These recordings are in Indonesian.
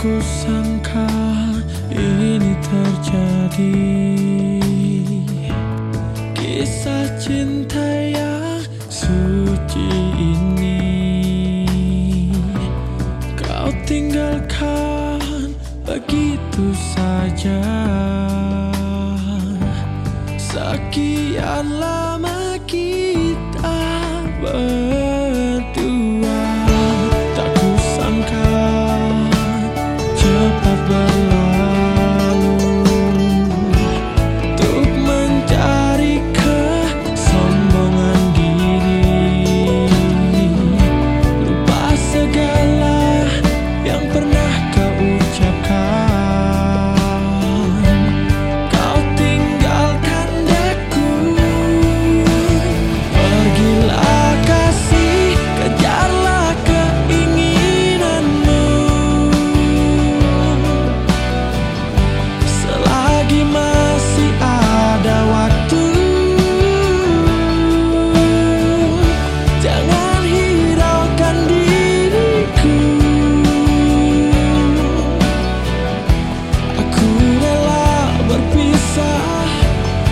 kusangka ini terjadi. Kisah cinta yang suci ini. Kau tinggalkan begitu saja. Sekianlah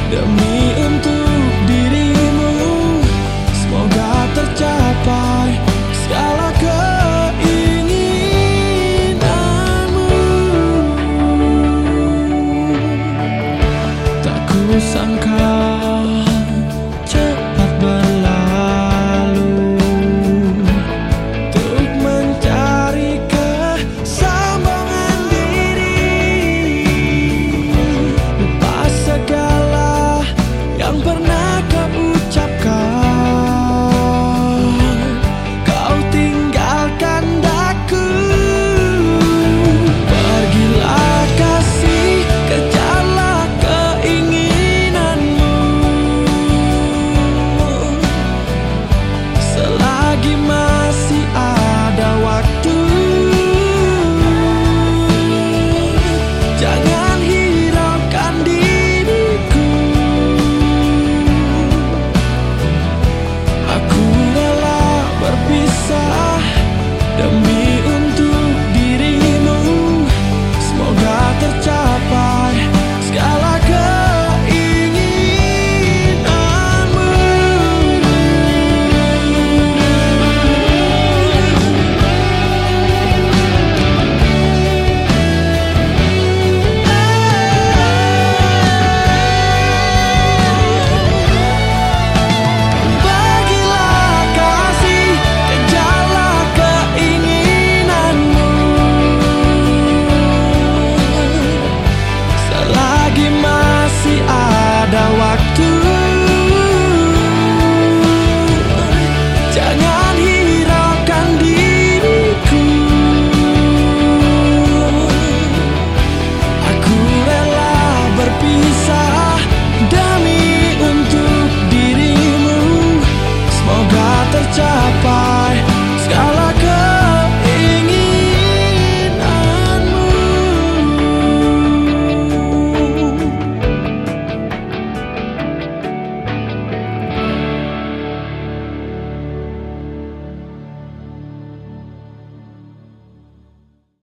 demi untuk dirimu. Semoga tercapai segala keinginanmu. Tak kusangka to me.